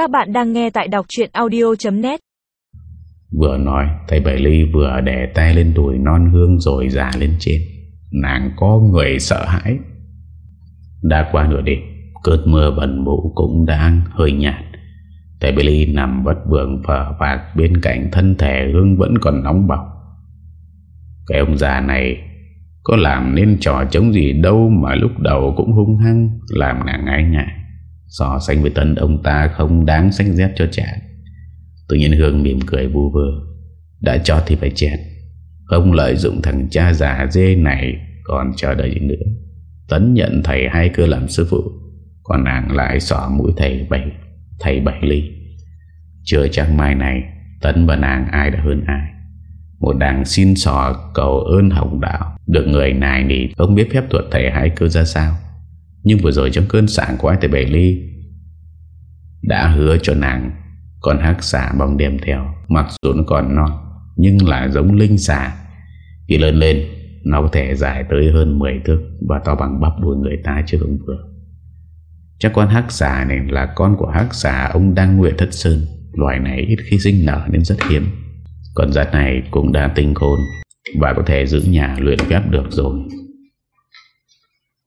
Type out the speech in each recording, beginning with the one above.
Các bạn đang nghe tại đọc chuyện audio.net Vừa nói, Thầy Bảy Ly vừa đè tay lên đùi non hương rồi giả lên trên. Nàng có người sợ hãi. Đã qua nửa đêm, Cơn mưa bẩn mũ cũng đang hơi nhạt. Thầy Bảy Ly nằm bất vượng phở phạc Bên cạnh thân thể hương vẫn còn nóng bỏng. Cái ông già này Có làm nên trò chống gì đâu Mà lúc đầu cũng hung hăng, Làm nàng ngái ngại. So sánh với tân, ông ta không đáng sách dép cho trẻ. Tự nhiên Hương mỉm cười vu vơ. Đã cho thì phải chết. Không lợi dụng thằng cha già dê này Còn chờ đợi gì nữa. Tấn nhận thầy hai cơ làm sư phụ, Còn nàng lại xỏ mũi thầy bảy Thầy bảy ly. Chưa chắc mai này, Tấn và nàng ai đã hơn ai. Một đảng xin sò cầu ơn hồng đạo, Được người này thì không biết phép thuật thầy hai cơ ra sao. Nhưng vừa rồi trong cơn sảng của Ate Bailey ly Đã hứa cho nàng Con hắc xà bóng đem theo. Mặc dù nó còn non, Nhưng là giống linh xà. Khi lớn lên, Nó có thể dài tới hơn 10 thước Và to bằng bắp đuôi người ta chứ không vừa. Chắc con hắc xà này là con của hắc xà ông đang nguyện thất sơn. Loài này ít khi sinh nở nên rất hiếm. Con giặt này cũng đã tinh khôn Và có thể giữ nhà luyện phép được rồi.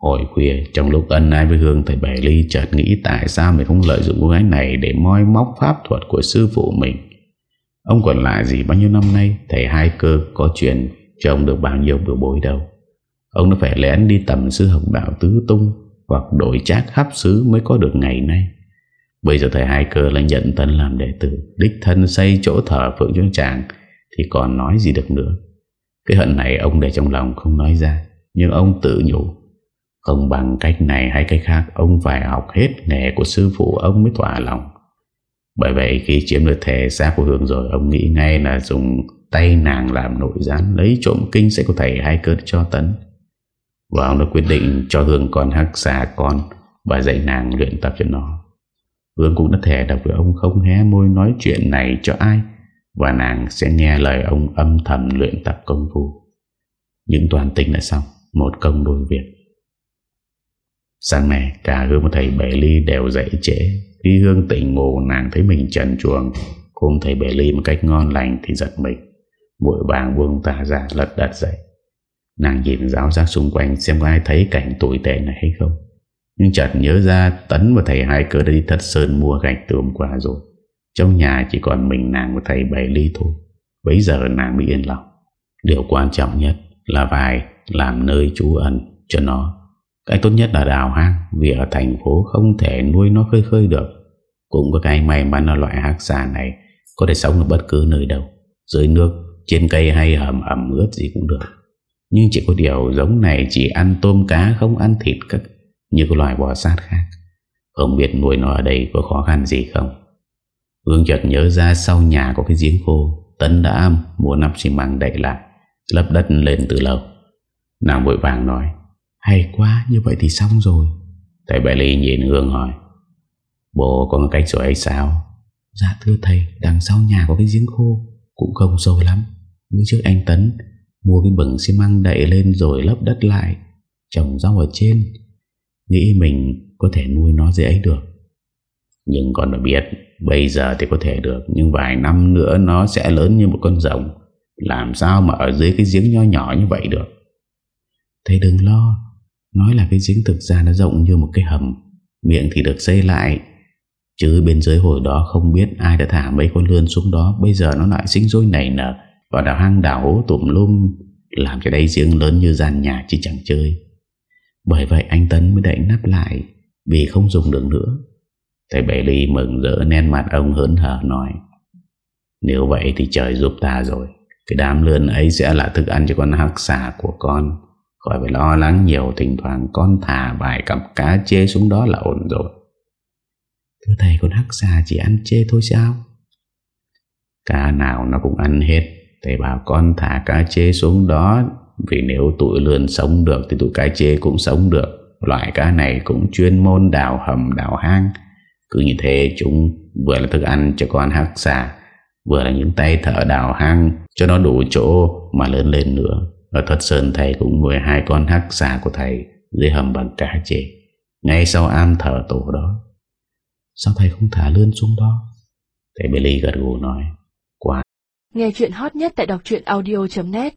Hồi khuya trong lúc ân ai với Hương Thầy Bảy Ly chợt nghĩ tại sao mình không lợi dụng cô gái này để moi móc pháp thuật của sư phụ mình. Ông còn lại gì bao nhiêu năm nay thầy hai cơ có chuyện cho ông được bao nhiêu bữa bối đâu. Ông nó phải lén đi tầm sư học đạo tứ tung hoặc đổi trác hấp xứ mới có được ngày nay. Bây giờ thầy hai cơ là nhận tân làm đệ tử, đích thân xây chỗ thờ phượng cho chàng thì còn nói gì được nữa. Cái hận này ông để trong lòng không nói ra, nhưng ông tự nhủ không bằng cách này hay cách khác, Ông phải học hết nghề của sư phụ Ông mới thỏa lòng. Bởi vậy khi chiếm được thể xác của Hương rồi, Ông nghĩ ngay là dùng tay nàng làm nội gián, Lấy trộm kinh sẽ của thầy hai cơn cho Tấn. Và ông đã quyết định cho Hương con hắc xà con Và dạy nàng luyện tập cho nó. Hương cũng đã thề đọc với ông không hé môi nói chuyện này cho ai, Và nàng sẽ nghe lời ông âm thầm luyện tập công phu. Những toàn tình đã xong, Một công đôi việc. Sáng nay cả Hương và thầy Bể Ly đều dậy trễ. Khi Hương tỉnh ngủ, nàng thấy mình trần chuồng Cùng thầy Bể Ly một cách ngon lành thì giật mình. Vội vàng buông ta ra, lật đật dậy. Nàng nhìn giáo giác xung quanh xem có ai thấy cảnh tồi tệ này hay không. Nhưng chợt nhớ ra Tấn và thầy hai cơ đã đi thất sơn mua gạch từ hôm qua rồi. Trong nhà chỉ còn mình nàng và thầy Bể Ly thôi. Bây giờ nàng bị yên lòng. Điều quan trọng nhất là phải làm nơi trú ẩn cho nó cái tốt nhất là đào hang Vì ở thành phố không thể nuôi nó khơi khơi được. Cũng có cái may mắn là loại hắc xà này Có thể sống ở bất cứ nơi đâu. Dưới nước, trên cây hay hầm ẩm ướt gì cũng được. Nhưng chỉ có điều giống này chỉ ăn tôm cá không ăn thịt các Như cái loài bò sát khác. Không biết nuôi nó ở đây có khó khăn gì không? Hương chợt nhớ ra sau nhà có cái giếng khô Tấn đã mua nắp xi măng đậy lại Lấp đất lên từ lâu. Nàng vội vàng nói hay quá như vậy thì xong rồi. Thầy Bảy Ly nhìn Hương hỏi Bố có cách rồi hay sao? Dạ thưa thầy Đằng sau nhà có cái giếng khô Cũng không sâu lắm. Bữa trước anh Tấn Mua cái bừng xi măng đậy lên rồi lấp đất lại Trồng rau ở trên. Nghĩ mình có thể nuôi nó dễ ấy được. Nhưng con đã biết Bây giờ thì có thể được Nhưng vài năm nữa nó sẽ lớn như một con rồng. Làm sao mà ở dưới cái giếng nho nhỏ như vậy được? Thầy đừng lo Nói là cái giếng thực ra nó rộng như một cái hầm, Miệng thì được xây lại. Chứ bên dưới hồi đó không biết ai đã thả mấy con lươn xuống đó, Bây giờ nó lại sinh rôi nảy nở Và đào hang đảo tụm lum, Làm cho đây giếng lớn như gian nhà chứ chẳng chơi. Bởi vậy anh Tấn mới đậy nắp lại, Vì không dùng được nữa. Thầy Bảy Ly mừng rỡ nên mặt ông hớn hở nói, Nếu vậy thì trời giúp ta rồi. Cái đám lươn ấy sẽ là thức ăn cho con hắc xà của con. Khỏi phải lo lắng nhiều, Thỉnh thoảng con thả vài cặp cá chê xuống đó là ổn rồi. Thưa thầy, con hắc xà chỉ ăn chê thôi sao? Cá nào nó cũng ăn hết. Thầy bảo con thả cá chê xuống đó, Vì nếu tụi lươn sống được Thì tụi cá chê cũng sống được. Loại cá này cũng chuyên môn đào hầm, đào hang. Cứ như thế chúng vừa là thức ăn cho con hắc xà, Vừa là những tay thợ đào hang, Cho nó đủ chỗ mà lớn lên nữa ở Thất Sơn thầy cũng nuôi hai con hắc xà của thầy dưới hầm bằng cá chê ngay sau am thờ tổ đó. Sao thầy không thả lươn xuống đó Thầy Billy gật gù nói Quá Nghe chuyện hot nhất tại đọc audio.net